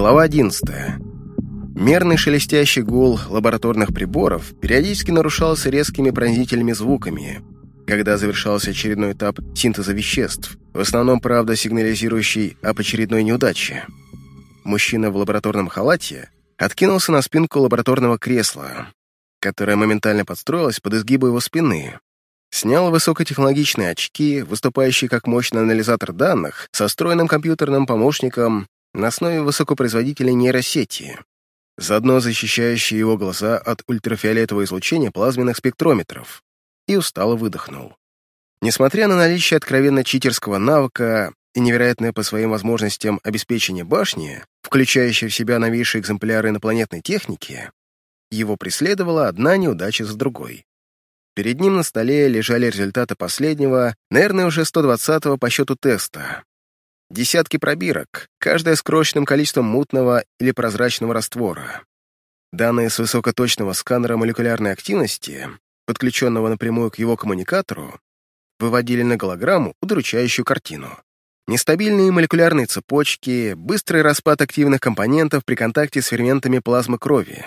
Глава 11. Мерный шелестящий гул лабораторных приборов периодически нарушался резкими пронзительными звуками, когда завершался очередной этап синтеза веществ, в основном, правда, сигнализирующий об очередной неудаче. Мужчина в лабораторном халате откинулся на спинку лабораторного кресла, которое моментально подстроилось под изгибы его спины, снял высокотехнологичные очки, выступающие как мощный анализатор данных, со встроенным компьютерным помощником на основе высокопроизводительной нейросети, заодно защищающие его глаза от ультрафиолетового излучения плазменных спектрометров, и устало выдохнул. Несмотря на наличие откровенно читерского навыка и невероятное по своим возможностям обеспечение башни, включающее в себя новейшие экземпляры инопланетной техники, его преследовала одна неудача за другой. Перед ним на столе лежали результаты последнего, наверное, уже 120-го по счету теста. Десятки пробирок, каждая с крошечным количеством мутного или прозрачного раствора. Данные с высокоточного сканера молекулярной активности, подключенного напрямую к его коммуникатору, выводили на голограмму удручающую картину. Нестабильные молекулярные цепочки, быстрый распад активных компонентов при контакте с ферментами плазмы крови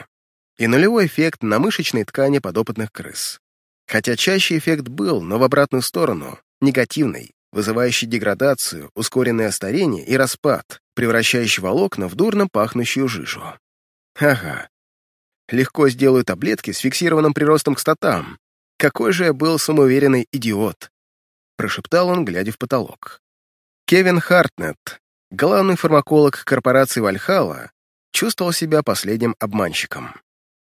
и нулевой эффект на мышечной ткани подопытных крыс. Хотя чаще эффект был, но в обратную сторону, негативный вызывающий деградацию, ускоренное старение и распад, превращающий волокна в дурно пахнущую жижу. Ага. Легко сделаю таблетки с фиксированным приростом к статам. Какой же я был самоуверенный идиот. Прошептал он, глядя в потолок. Кевин Хартнет, главный фармаколог корпорации Вальхала, чувствовал себя последним обманщиком.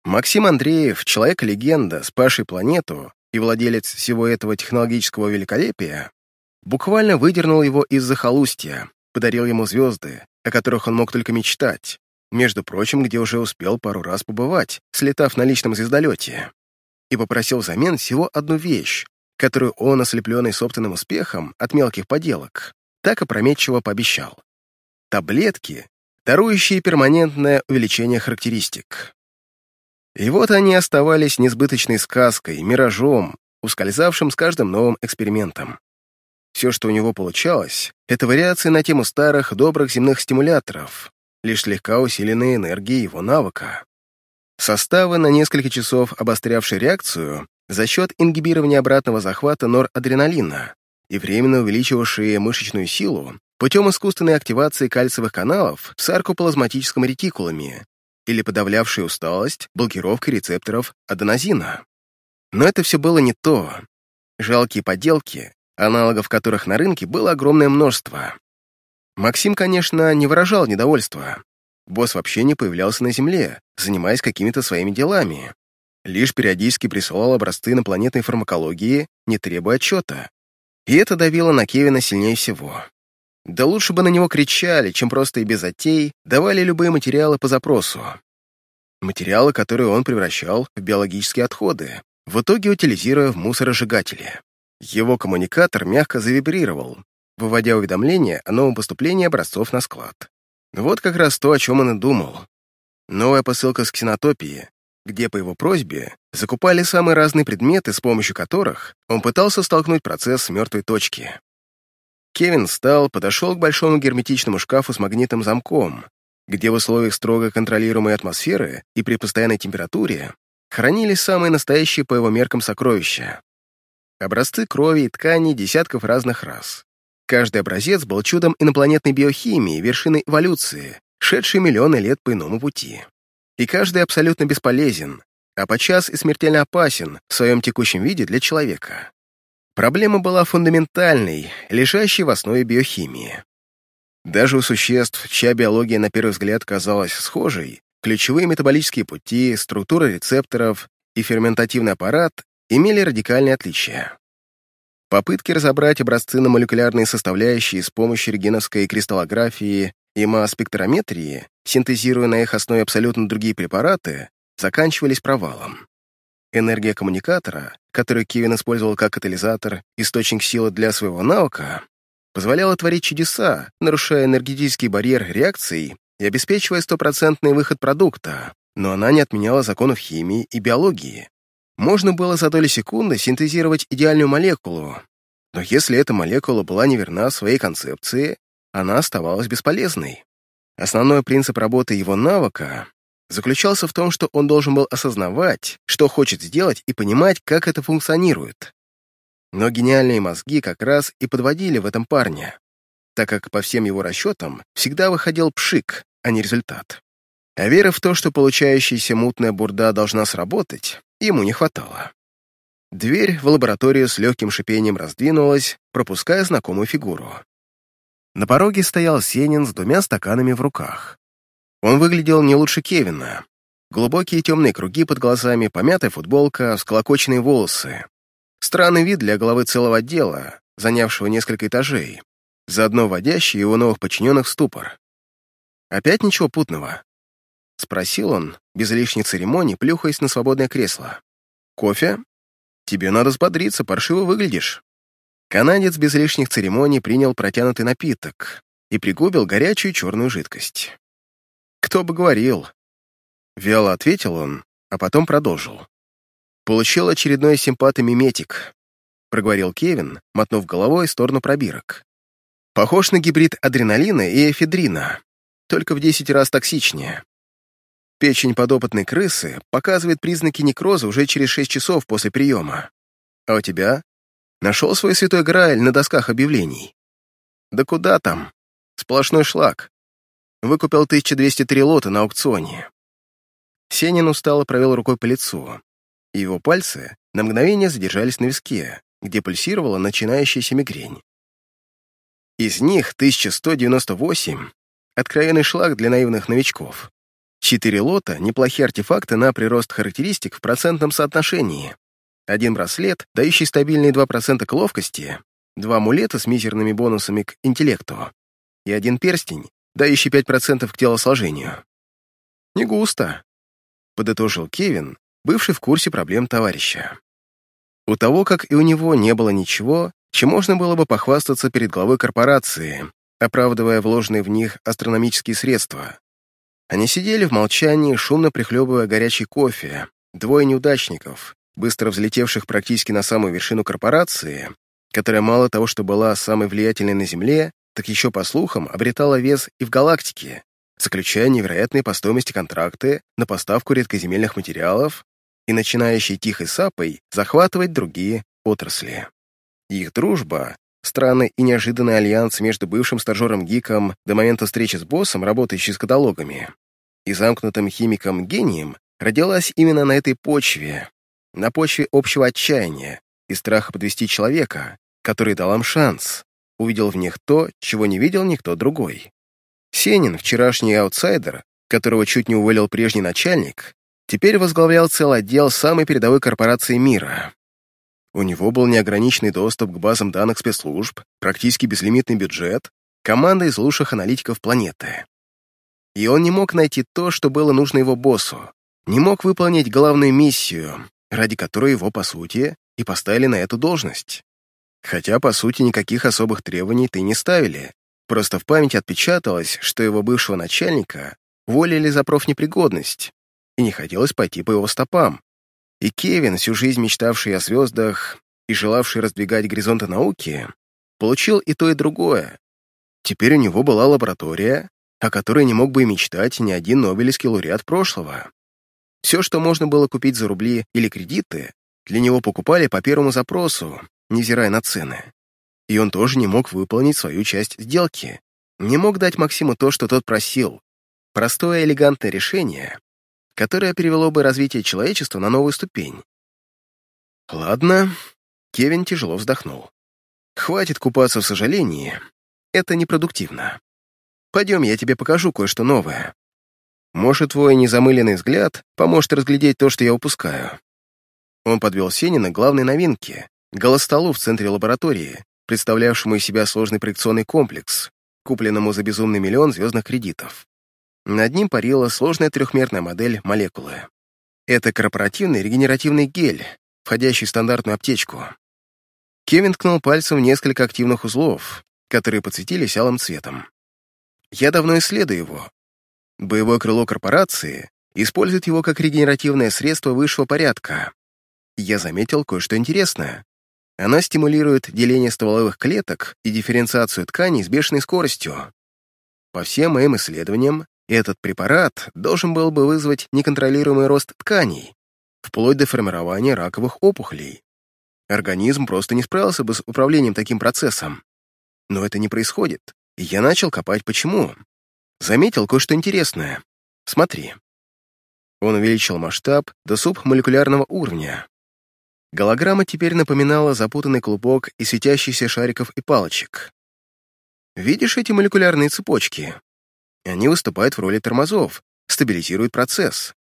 Максим Андреев, человек-легенда, спасший планету и владелец всего этого технологического великолепия, Буквально выдернул его из захолустья, подарил ему звезды, о которых он мог только мечтать, между прочим, где уже успел пару раз побывать, слетав на личном звездолете, и попросил взамен всего одну вещь, которую он, ослепленный собственным успехом от мелких поделок, так опрометчиво пообещал. Таблетки, дарующие перманентное увеличение характеристик. И вот они оставались несбыточной сказкой, миражом, ускользавшим с каждым новым экспериментом. Все, что у него получалось, это вариации на тему старых, добрых земных стимуляторов, лишь слегка усиленные энергией его навыка. Составы, на несколько часов обострявшие реакцию за счет ингибирования обратного захвата норадреналина и временно увеличивавшие мышечную силу путем искусственной активации кальциевых каналов в саркоплазматическом ретикулуме или подавлявшие усталость блокировкой рецепторов аденозина. Но это все было не то. Жалкие поделки, аналогов которых на рынке было огромное множество. Максим, конечно, не выражал недовольства. Босс вообще не появлялся на Земле, занимаясь какими-то своими делами. Лишь периодически присылал образцы инопланетной фармакологии, не требуя отчета. И это давило на Кевина сильнее всего. Да лучше бы на него кричали, чем просто и без затей давали любые материалы по запросу. Материалы, которые он превращал в биологические отходы, в итоге утилизируя в мусоросжигатели. Его коммуникатор мягко завибрировал, выводя уведомление о новом поступлении образцов на склад. Вот как раз то, о чем он и думал. Новая посылка с ксенотопии, где по его просьбе закупали самые разные предметы, с помощью которых он пытался столкнуть процесс с мертвой точки. Кевин встал, подошел к большому герметичному шкафу с магнитным замком, где в условиях строго контролируемой атмосферы и при постоянной температуре хранились самые настоящие по его меркам сокровища. Образцы крови и тканей десятков разных рас. Каждый образец был чудом инопланетной биохимии, вершиной эволюции, шедшей миллионы лет по иному пути. И каждый абсолютно бесполезен, а подчас и смертельно опасен в своем текущем виде для человека. Проблема была фундаментальной, лежащей в основе биохимии. Даже у существ, чья биология на первый взгляд казалась схожей, ключевые метаболические пути, структура рецепторов и ферментативный аппарат имели радикальные отличия. Попытки разобрать образцы на молекулярные составляющие с помощью рентгеновской кристаллографии и масспектрометрии, синтезируя на их основе абсолютно другие препараты, заканчивались провалом. Энергия коммуникатора, которую Кевин использовал как катализатор, источник силы для своего навыка, позволяла творить чудеса, нарушая энергетический барьер реакций и обеспечивая стопроцентный выход продукта, но она не отменяла законов химии и биологии, можно было за доли секунды синтезировать идеальную молекулу, но если эта молекула была неверна своей концепции, она оставалась бесполезной. Основной принцип работы его навыка заключался в том, что он должен был осознавать, что хочет сделать, и понимать, как это функционирует. Но гениальные мозги как раз и подводили в этом парня, так как по всем его расчетам всегда выходил пшик, а не результат. А веры в то, что получающаяся мутная бурда должна сработать, ему не хватало. Дверь в лабораторию с легким шипением раздвинулась, пропуская знакомую фигуру. На пороге стоял Сенин с двумя стаканами в руках. Он выглядел не лучше Кевина. Глубокие темные круги под глазами, помятая футболка, всколокоченные волосы. Странный вид для главы целого отдела, занявшего несколько этажей, заодно вводящий его новых подчиненных в ступор. «Опять ничего путного?» — спросил он, без лишней церемонии, плюхаясь на свободное кресло. «Кофе? Тебе надо взбодриться, паршиво выглядишь». Канадец без лишних церемоний принял протянутый напиток и пригубил горячую черную жидкость. «Кто бы говорил?» Вяло ответил он, а потом продолжил. «Получил очередной симпатомиметик», — проговорил Кевин, мотнув головой в сторону пробирок. «Похож на гибрид адреналина и эфедрина, только в 10 раз токсичнее. Печень подопытной крысы показывает признаки некроза уже через 6 часов после приема. А у тебя? Нашел свой святой Грааль на досках объявлений? Да куда там? Сплошной шлак. Выкупил 1203 лота на аукционе. Сенин устало провел рукой по лицу, его пальцы на мгновение задержались на виске, где пульсировала начинающаяся мигрень. Из них 1198 — откровенный шлак для наивных новичков. Четыре лота — неплохие артефакты на прирост характеристик в процентном соотношении. Один браслет, дающий стабильные 2% к ловкости, два амулета с мизерными бонусами к интеллекту и один перстень, дающий 5% к телосложению. «Не густо», — подытожил Кевин, бывший в курсе проблем товарища. У того, как и у него, не было ничего, чем можно было бы похвастаться перед главой корпорации, оправдывая вложенные в них астрономические средства. Они сидели в молчании, шумно прихлебывая горячий кофе, двое неудачников, быстро взлетевших практически на самую вершину корпорации, которая мало того, что была самой влиятельной на Земле, так еще, по слухам, обретала вес и в галактике, заключая невероятные по стоимости контракты на поставку редкоземельных материалов и начинающей тихой сапой захватывать другие отрасли. Их дружба, странный и неожиданный альянс между бывшим стажером Гиком до момента встречи с боссом, работающий с каталогами, и замкнутым химиком-гением, родилась именно на этой почве, на почве общего отчаяния и страха подвести человека, который дал им шанс, увидел в них то, чего не видел никто другой. Сенин, вчерашний аутсайдер, которого чуть не уволил прежний начальник, теперь возглавлял целый отдел самой передовой корпорации мира. У него был неограниченный доступ к базам данных спецслужб, практически безлимитный бюджет, команда из лучших аналитиков планеты. И он не мог найти то, что было нужно его боссу, не мог выполнить главную миссию, ради которой его, по сути, и поставили на эту должность. Хотя, по сути, никаких особых требований ты не ставили. Просто в память отпечаталось, что его бывшего начальника уволили за профнепригодность, и не хотелось пойти по его стопам. И Кевин, всю жизнь мечтавший о звездах и желавший раздвигать горизонты науки, получил и то, и другое. Теперь у него была лаборатория, о которой не мог бы и мечтать ни один нобелевский лауреат прошлого. Все, что можно было купить за рубли или кредиты, для него покупали по первому запросу, невзирая на цены. И он тоже не мог выполнить свою часть сделки. Не мог дать Максиму то, что тот просил. Простое элегантное решение, которое перевело бы развитие человечества на новую ступень. Ладно, Кевин тяжело вздохнул. Хватит купаться в сожалении. Это непродуктивно. Пойдем, я тебе покажу кое-что новое. Может, твой незамыленный взгляд поможет разглядеть то, что я упускаю. Он подвел Сенина к главной новинке голостолу в центре лаборатории, представлявшему из себя сложный проекционный комплекс, купленному за безумный миллион звездных кредитов. Над ним парила сложная трехмерная модель молекулы. Это корпоративный регенеративный гель, входящий в стандартную аптечку. Кевин ткнул пальцем в несколько активных узлов, которые подсветились алым цветом. Я давно исследую его. Боевое крыло корпорации использует его как регенеративное средство высшего порядка. Я заметил кое-что интересное. Она стимулирует деление стволовых клеток и дифференциацию тканей с бешеной скоростью. по всем моим исследованиям, этот препарат должен был бы вызвать неконтролируемый рост тканей, вплоть до формирования раковых опухолей. Организм просто не справился бы с управлением таким процессом. Но это не происходит, и я начал копать почему. Заметил кое-что интересное. Смотри. Он увеличил масштаб до субмолекулярного уровня. Голограмма теперь напоминала запутанный клубок из светящихся шариков и палочек. Видишь эти молекулярные цепочки? Они выступают в роли тормозов, стабилизируют процесс.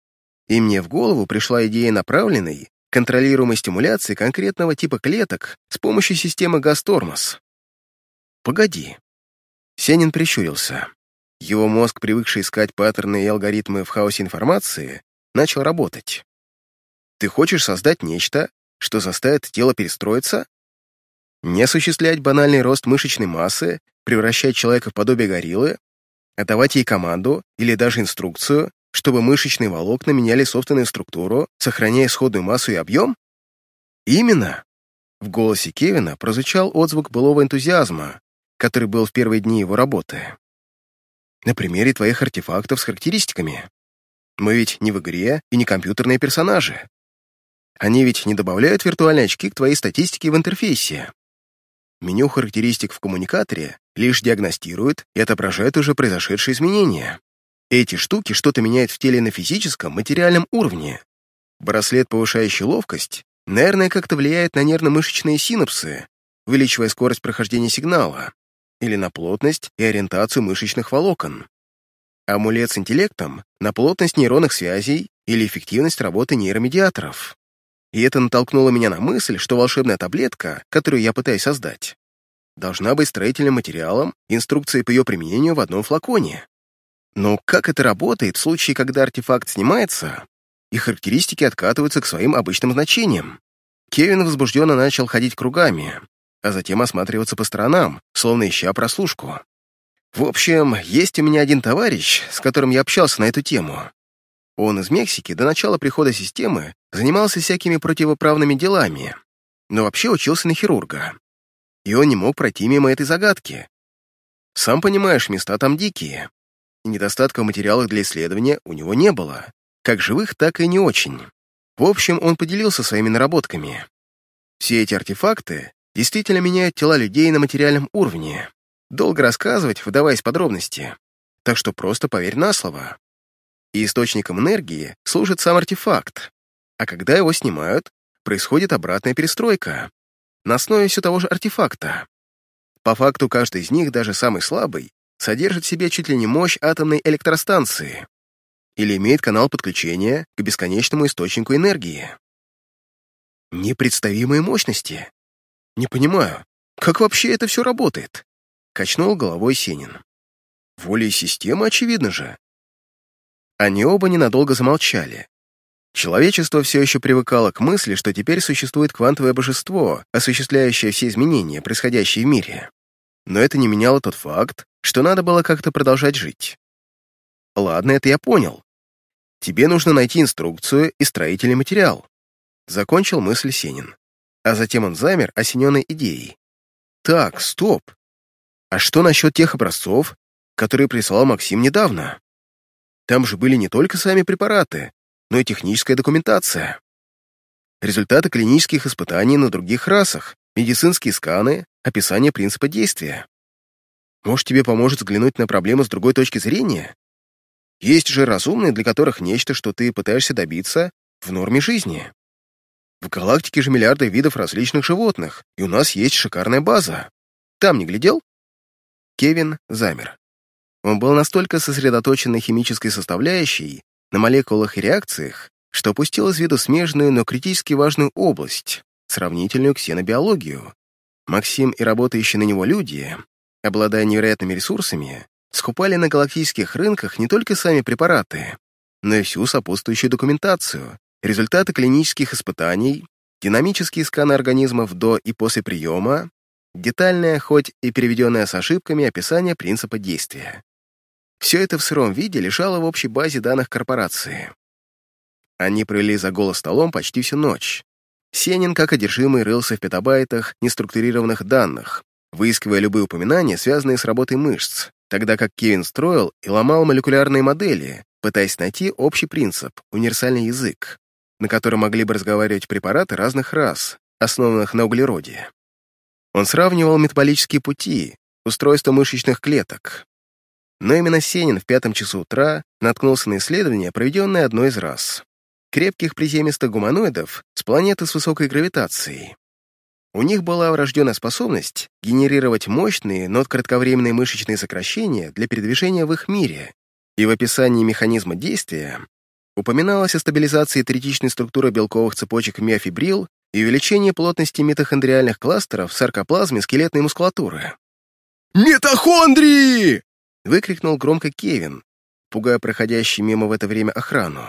И мне в голову пришла идея направленной, контролируемой стимуляции конкретного типа клеток с помощью системы газ-тормоз. Погоди. Сенин прищурился. Его мозг, привыкший искать паттерны и алгоритмы в хаосе информации, начал работать. Ты хочешь создать нечто, что заставит тело перестроиться? Не осуществлять банальный рост мышечной массы, превращать человека в подобие гориллы, а давать ей команду или даже инструкцию, чтобы мышечные волокна меняли собственную структуру, сохраняя исходную массу и объем? Именно. В голосе Кевина прозвучал отзвук былого энтузиазма, который был в первые дни его работы. На примере твоих артефактов с характеристиками. Мы ведь не в игре и не компьютерные персонажи. Они ведь не добавляют виртуальные очки к твоей статистике в интерфейсе. Меню характеристик в коммуникаторе лишь диагностирует и отображает уже произошедшие изменения. Эти штуки что-то меняют в теле на физическом, материальном уровне. Браслет, повышающий ловкость, наверное, как-то влияет на нервно-мышечные синапсы, увеличивая скорость прохождения сигнала, или на плотность и ориентацию мышечных волокон. Амулет с интеллектом — на плотность нейронных связей или эффективность работы нейромедиаторов. И это натолкнуло меня на мысль, что волшебная таблетка, которую я пытаюсь создать, должна быть строительным материалом, инструкцией по ее применению в одном флаконе. Но как это работает в случае, когда артефакт снимается, и характеристики откатываются к своим обычным значениям? Кевин возбужденно начал ходить кругами, а затем осматриваться по сторонам, словно ища прослушку. В общем, есть у меня один товарищ, с которым я общался на эту тему. Он из Мексики до начала прихода системы занимался всякими противоправными делами, но вообще учился на хирурга. И он не мог пройти мимо этой загадки. Сам понимаешь, места там дикие. И недостатка в материалах для исследования у него не было, как живых, так и не очень. В общем, он поделился своими наработками. Все эти артефакты действительно меняют тела людей на материальном уровне. Долго рассказывать, выдаваясь подробности. Так что просто поверь на слово и источником энергии служит сам артефакт, а когда его снимают, происходит обратная перестройка на основе все того же артефакта. По факту каждый из них, даже самый слабый, содержит в себе чуть ли не мощь атомной электростанции или имеет канал подключения к бесконечному источнику энергии. Непредставимые мощности. Не понимаю, как вообще это все работает? Качнул головой Сенин. Волей системы, очевидно же. Они оба ненадолго замолчали. Человечество все еще привыкало к мысли, что теперь существует квантовое божество, осуществляющее все изменения, происходящие в мире. Но это не меняло тот факт, что надо было как-то продолжать жить. Ладно, это я понял. Тебе нужно найти инструкцию и строительный материал. Закончил мысль Сенин. А затем он замер, осененной идеей. Так, стоп. А что насчет тех образцов, которые прислал Максим недавно? Там же были не только сами препараты, но и техническая документация. Результаты клинических испытаний на других расах, медицинские сканы, описание принципа действия. Может, тебе поможет взглянуть на проблему с другой точки зрения? Есть же разумные, для которых нечто, что ты пытаешься добиться, в норме жизни. В галактике же миллиарды видов различных животных, и у нас есть шикарная база. Там не глядел? Кевин замер. Он был настолько сосредоточен на химической составляющей, на молекулах и реакциях, что опустил из виду смежную, но критически важную область, сравнительную ксенобиологию. Максим и работающие на него люди, обладая невероятными ресурсами, скупали на галактических рынках не только сами препараты, но и всю сопутствующую документацию, результаты клинических испытаний, динамические сканы организмов до и после приема, детальное, хоть и переведенное с ошибками, описание принципа действия. Все это в сыром виде лежало в общей базе данных корпорации. Они провели за голос столом почти всю ночь. Сенин, как одержимый, рылся в петабайтах неструктурированных данных, выискивая любые упоминания, связанные с работой мышц, тогда как Кевин строил и ломал молекулярные модели, пытаясь найти общий принцип, универсальный язык, на котором могли бы разговаривать препараты разных рас, основанных на углероде. Он сравнивал метаболические пути, устройство мышечных клеток. Но именно Сенин в пятом часу утра наткнулся на исследование, проведенное одной из рас. Крепких приземистых гуманоидов с планеты с высокой гравитацией. У них была врожденная способность генерировать мощные, но кратковременные мышечные сокращения для передвижения в их мире, и в описании механизма действия упоминалось о стабилизации третичной структуры белковых цепочек миофибрил и увеличении плотности митохондриальных кластеров саркоплазме скелетной мускулатуры. «Митохондрии!» — выкрикнул громко Кевин, пугая проходящий мимо в это время охрану.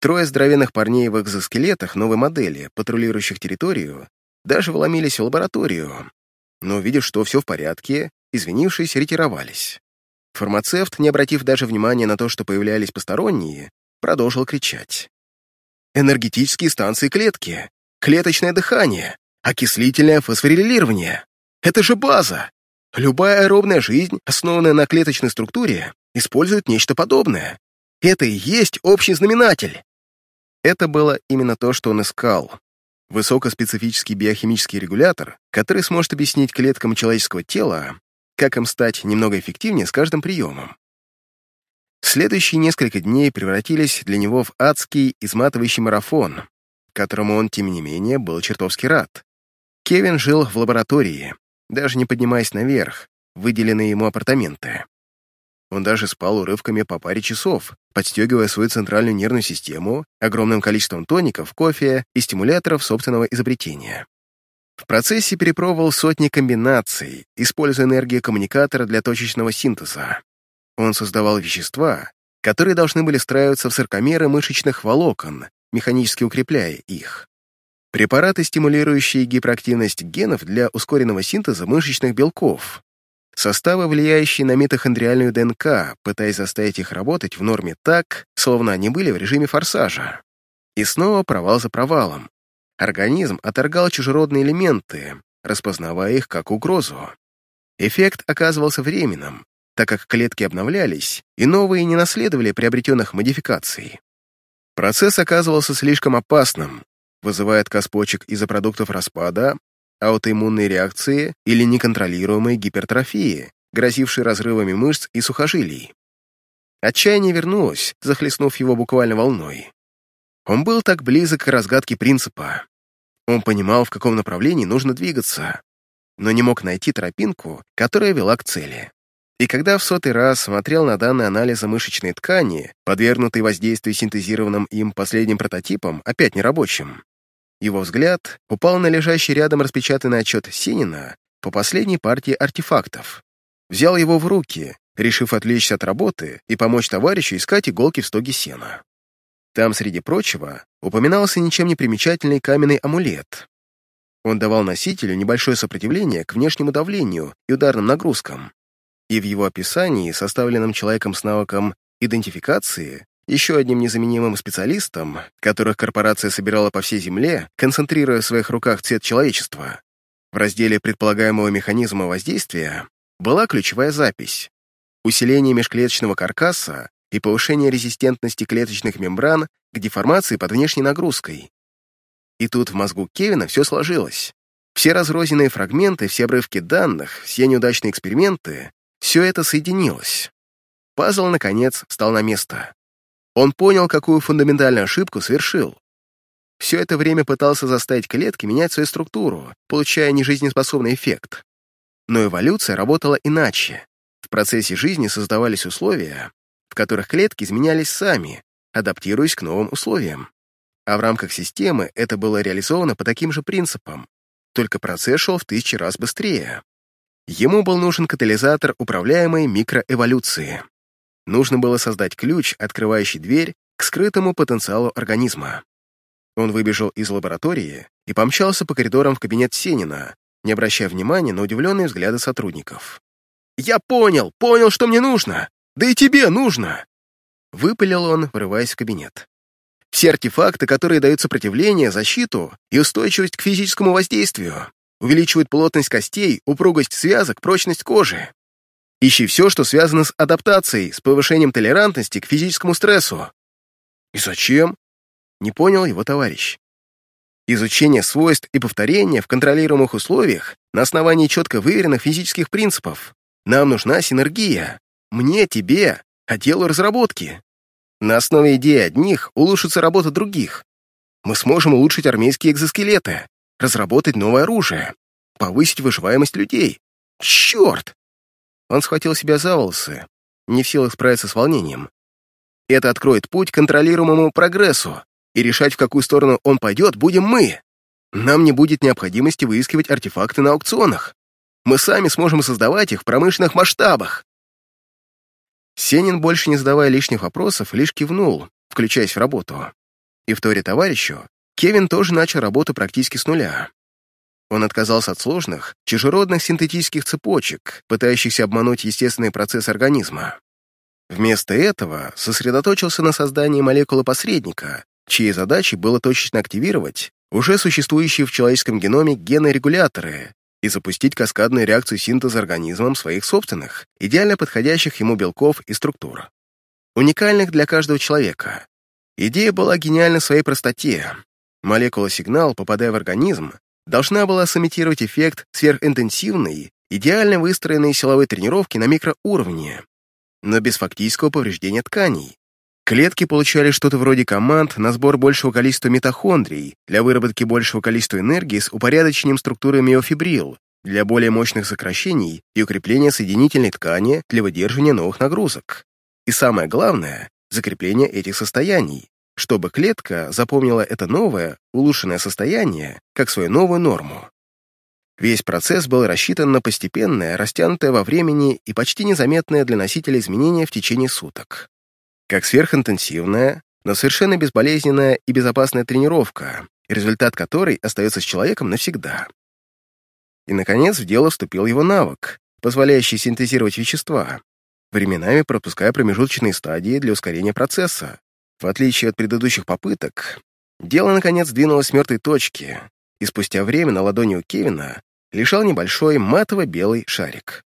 Трое здоровенных парней в экзоскелетах новой модели, патрулирующих территорию, даже вломились в лабораторию, но, увидев, что все в порядке, извинившись, ретировались. Фармацевт, не обратив даже внимания на то, что появлялись посторонние, продолжил кричать. «Энергетические станции клетки! Клеточное дыхание! Окислительное фосфорилирование! Это же база! Любая аэробная жизнь, основанная на клеточной структуре, использует нечто подобное. Это и есть общий знаменатель!» Это было именно то, что он искал. Высокоспецифический биохимический регулятор, который сможет объяснить клеткам человеческого тела, как им стать немного эффективнее с каждым приемом. Следующие несколько дней превратились для него в адский, изматывающий марафон, которому он, тем не менее, был чертовски рад. Кевин жил в лаборатории, даже не поднимаясь наверх, выделенные ему апартаменты. Он даже спал урывками по паре часов, подстегивая свою центральную нервную систему огромным количеством тоников, кофе и стимуляторов собственного изобретения. В процессе перепробовал сотни комбинаций, используя энергию коммуникатора для точечного синтеза. Он создавал вещества, которые должны были встраиваться в саркомеры мышечных волокон, механически укрепляя их. Препараты, стимулирующие гиперактивность генов для ускоренного синтеза мышечных белков, Составы, влияющие на митохондриальную ДНК, пытаясь заставить их работать в норме так, словно они были в режиме форсажа. И снова провал за провалом. Организм отторгал чужеродные элементы, распознавая их как угрозу. Эффект оказывался временным, так как клетки обновлялись, и новые не наследовали приобретенных модификаций. Процесс оказывался слишком опасным, вызывая отказ из-за продуктов распада, аутоиммунные реакции или неконтролируемые гипертрофии, грозившие разрывами мышц и сухожилий. Отчаяние вернулось, захлестнув его буквально волной. Он был так близок к разгадке принципа. Он понимал, в каком направлении нужно двигаться, но не мог найти тропинку, которая вела к цели. И когда в сотый раз смотрел на данные анализа мышечной ткани, подвергнутые воздействию синтезированным им последним прототипом, опять нерабочим, его взгляд упал на лежащий рядом распечатанный отчет Синина по последней партии артефактов. Взял его в руки, решив отвлечься от работы и помочь товарищу искать иголки в стоге сена. Там, среди прочего, упоминался ничем не примечательный каменный амулет. Он давал носителю небольшое сопротивление к внешнему давлению и ударным нагрузкам. И в его описании, составленном человеком с навыком идентификации, еще одним незаменимым специалистом, которых корпорация собирала по всей Земле, концентрируя в своих руках цвет человечества. В разделе предполагаемого механизма воздействия была ключевая запись «Усиление межклеточного каркаса и повышение резистентности клеточных мембран к деформации под внешней нагрузкой». И тут в мозгу Кевина все сложилось. Все разрозненные фрагменты, все обрывки данных, все неудачные эксперименты — все это соединилось. Пазл, наконец, встал на место. Он понял, какую фундаментальную ошибку совершил. Все это время пытался заставить клетки менять свою структуру, получая нежизнеспособный эффект. Но эволюция работала иначе. В процессе жизни создавались условия, в которых клетки изменялись сами, адаптируясь к новым условиям. А в рамках системы это было реализовано по таким же принципам, только процесс шел в тысячи раз быстрее. Ему был нужен катализатор управляемой микроэволюции. Нужно было создать ключ, открывающий дверь к скрытому потенциалу организма. Он выбежал из лаборатории и помчался по коридорам в кабинет Сенина, не обращая внимания на удивленные взгляды сотрудников. «Я понял, понял, что мне нужно! Да и тебе нужно!» Выпалил он, врываясь в кабинет. «Все артефакты, которые дают сопротивление, защиту и устойчивость к физическому воздействию, увеличивают плотность костей, упругость связок, прочность кожи. Ищи все, что связано с адаптацией, с повышением толерантности к физическому стрессу. И зачем? Не понял его товарищ. Изучение свойств и повторения в контролируемых условиях на основании четко выверенных физических принципов. Нам нужна синергия. Мне, тебе, отделу разработки. На основе идеи одних улучшится работа других. Мы сможем улучшить армейские экзоскелеты, разработать новое оружие, повысить выживаемость людей. Черт! Он схватил себя за волосы, не в силах справиться с волнением. Это откроет путь к контролируемому прогрессу, и решать, в какую сторону он пойдет, будем мы. Нам не будет необходимости выискивать артефакты на аукционах. Мы сами сможем создавать их в промышленных масштабах. Сенин, больше не задавая лишних вопросов, лишь кивнул, включаясь в работу. И в торе товарищу, Кевин тоже начал работу практически с нуля. Он отказался от сложных, чужеродных синтетических цепочек, пытающихся обмануть естественный процесс организма. Вместо этого сосредоточился на создании молекулы-посредника, чьей задачей было точечно активировать уже существующие в человеческом геноме гены-регуляторы и запустить каскадную реакцию синтеза организмом своих собственных, идеально подходящих ему белков и структур. Уникальных для каждого человека. Идея была гениальна своей простоте. Молекула-сигнал, попадая в организм, должна была сымитировать эффект сверхинтенсивной, идеально выстроенной силовой тренировки на микроуровне, но без фактического повреждения тканей. Клетки получали что-то вроде команд на сбор большего количества митохондрий для выработки большего количества энергии с упорядочением структуры миофибрил для более мощных сокращений и укрепления соединительной ткани для выдерживания новых нагрузок. И самое главное — закрепление этих состояний, чтобы клетка запомнила это новое, улучшенное состояние как свою новую норму. Весь процесс был рассчитан на постепенное, растянутое во времени и почти незаметное для носителя изменение в течение суток. Как сверхинтенсивная, но совершенно безболезненная и безопасная тренировка, результат которой остается с человеком навсегда. И, наконец, в дело вступил его навык, позволяющий синтезировать вещества, временами пропуская промежуточные стадии для ускорения процесса, в отличие от предыдущих попыток, дело, наконец, двинулось с мертвой точки, и спустя время на ладони у Кевина лежал небольшой матово-белый шарик.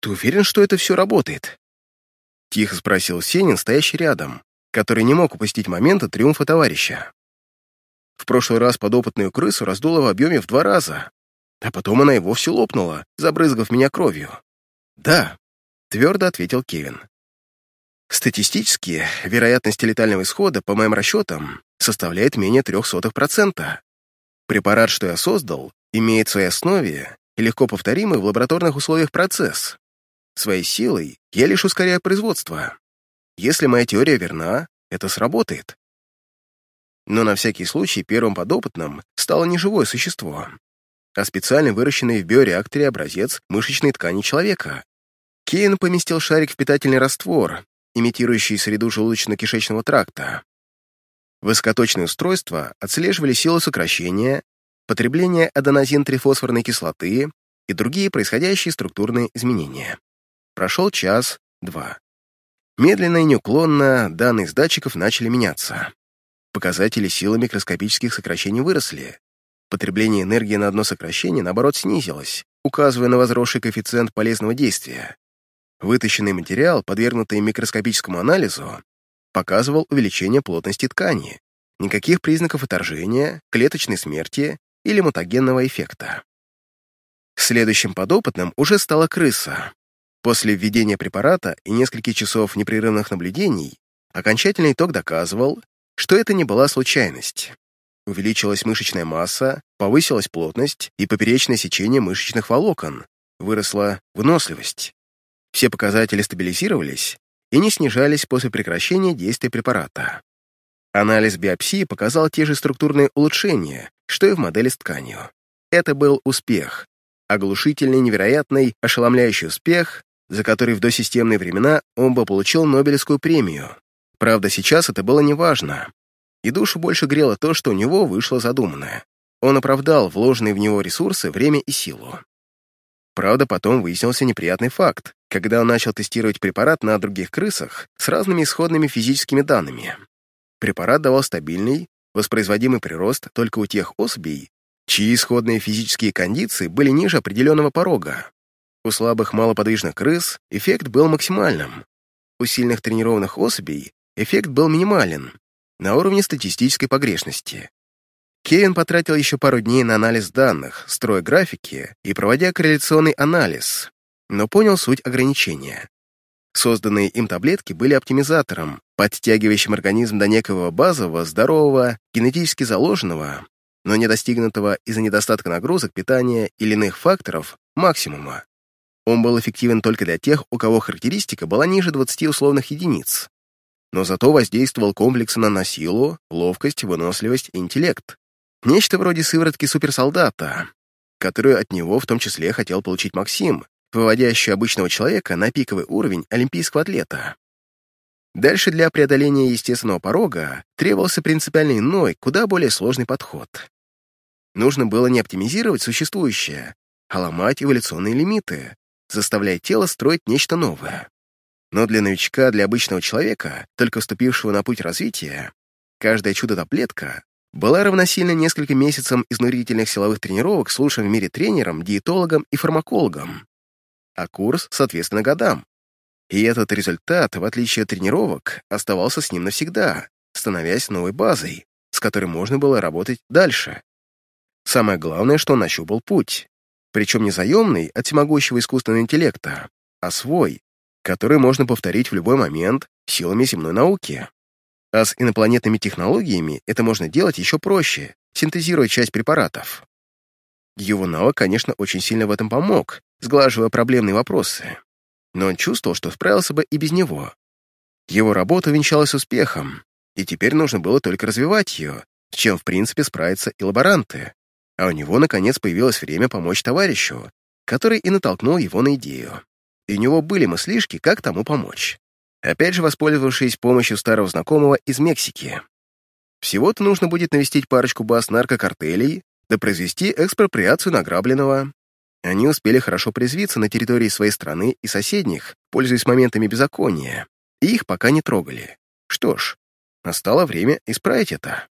«Ты уверен, что это все работает?» Тихо спросил Сенин, стоящий рядом, который не мог упустить момента триумфа товарища. В прошлый раз подопытную крысу раздуло в объеме в два раза, а потом она и вовсе лопнула, забрызгав меня кровью. «Да», — твердо ответил Кевин. Статистически, вероятность летального исхода, по моим расчетам, составляет менее 0,03%. Препарат, что я создал, имеет в своей основе легко повторимый в лабораторных условиях процесс. Своей силой я лишь ускоряю производство. Если моя теория верна, это сработает. Но на всякий случай первым подопытным стало не живое существо, а специально выращенный в биореакторе образец мышечной ткани человека. Кейн поместил шарик в питательный раствор, имитирующие среду желудочно-кишечного тракта. Высокоточные устройства отслеживали силу сокращения, потребление аденозин-трифосфорной кислоты и другие происходящие структурные изменения. Прошел час-два. Медленно и неуклонно данные с датчиков начали меняться. Показатели силы микроскопических сокращений выросли. Потребление энергии на одно сокращение, наоборот, снизилось, указывая на возросший коэффициент полезного действия. Вытащенный материал, подвергнутый микроскопическому анализу, показывал увеличение плотности ткани, никаких признаков отторжения, клеточной смерти или мутагенного эффекта. Следующим подопытным уже стала крыса. После введения препарата и нескольких часов непрерывных наблюдений окончательный итог доказывал, что это не была случайность. Увеличилась мышечная масса, повысилась плотность и поперечное сечение мышечных волокон, выросла выносливость. Все показатели стабилизировались и не снижались после прекращения действия препарата. Анализ биопсии показал те же структурные улучшения, что и в модели с тканью. Это был успех. Оглушительный, невероятный, ошеломляющий успех, за который в досистемные времена он бы получил Нобелевскую премию. Правда, сейчас это было неважно. И душу больше грело то, что у него вышло задуманное. Он оправдал вложенные в него ресурсы, время и силу. Правда, потом выяснился неприятный факт, когда он начал тестировать препарат на других крысах с разными исходными физическими данными. Препарат давал стабильный, воспроизводимый прирост только у тех особей, чьи исходные физические кондиции были ниже определенного порога. У слабых малоподвижных крыс эффект был максимальным. У сильных тренированных особей эффект был минимален, на уровне статистической погрешности. Кевин потратил еще пару дней на анализ данных, строя графики и проводя корреляционный анализ, но понял суть ограничения. Созданные им таблетки были оптимизатором, подтягивающим организм до некого базового, здорового, генетически заложенного, но не достигнутого из-за недостатка нагрузок, питания или иных факторов, максимума. Он был эффективен только для тех, у кого характеристика была ниже 20 условных единиц, но зато воздействовал комплексно на силу, ловкость, выносливость и интеллект. Нечто вроде сыворотки суперсолдата, которую от него в том числе хотел получить Максим, выводящую обычного человека на пиковый уровень олимпийского атлета. Дальше для преодоления естественного порога требовался принципиально иной, куда более сложный подход. Нужно было не оптимизировать существующее, а ломать эволюционные лимиты, заставляя тело строить нечто новое. Но для новичка, для обычного человека, только вступившего на путь развития, каждая чудо-таблетка была равносильна несколько месяцам изнурительных силовых тренировок с лучшим в мире тренером, диетологом и фармакологом, а курс, соответственно, годам. И этот результат, в отличие от тренировок, оставался с ним навсегда, становясь новой базой, с которой можно было работать дальше. Самое главное, что он нащупал путь, причем не заемный от всемогущего искусственного интеллекта, а свой, который можно повторить в любой момент силами земной науки. А с инопланетными технологиями это можно делать еще проще, синтезируя часть препаратов. Его навык, конечно, очень сильно в этом помог, сглаживая проблемные вопросы. Но он чувствовал, что справился бы и без него. Его работа венчалась успехом, и теперь нужно было только развивать ее, с чем, в принципе, справятся и лаборанты. А у него, наконец, появилось время помочь товарищу, который и натолкнул его на идею. И у него были мыслишки, как тому помочь. Опять же, воспользовавшись помощью старого знакомого из Мексики. Всего-то нужно будет навестить парочку баз наркокартелей, да произвести экспроприацию награбленного. Они успели хорошо призвиться на территории своей страны и соседних, пользуясь моментами беззакония, и их пока не трогали. Что ж, настало время исправить это.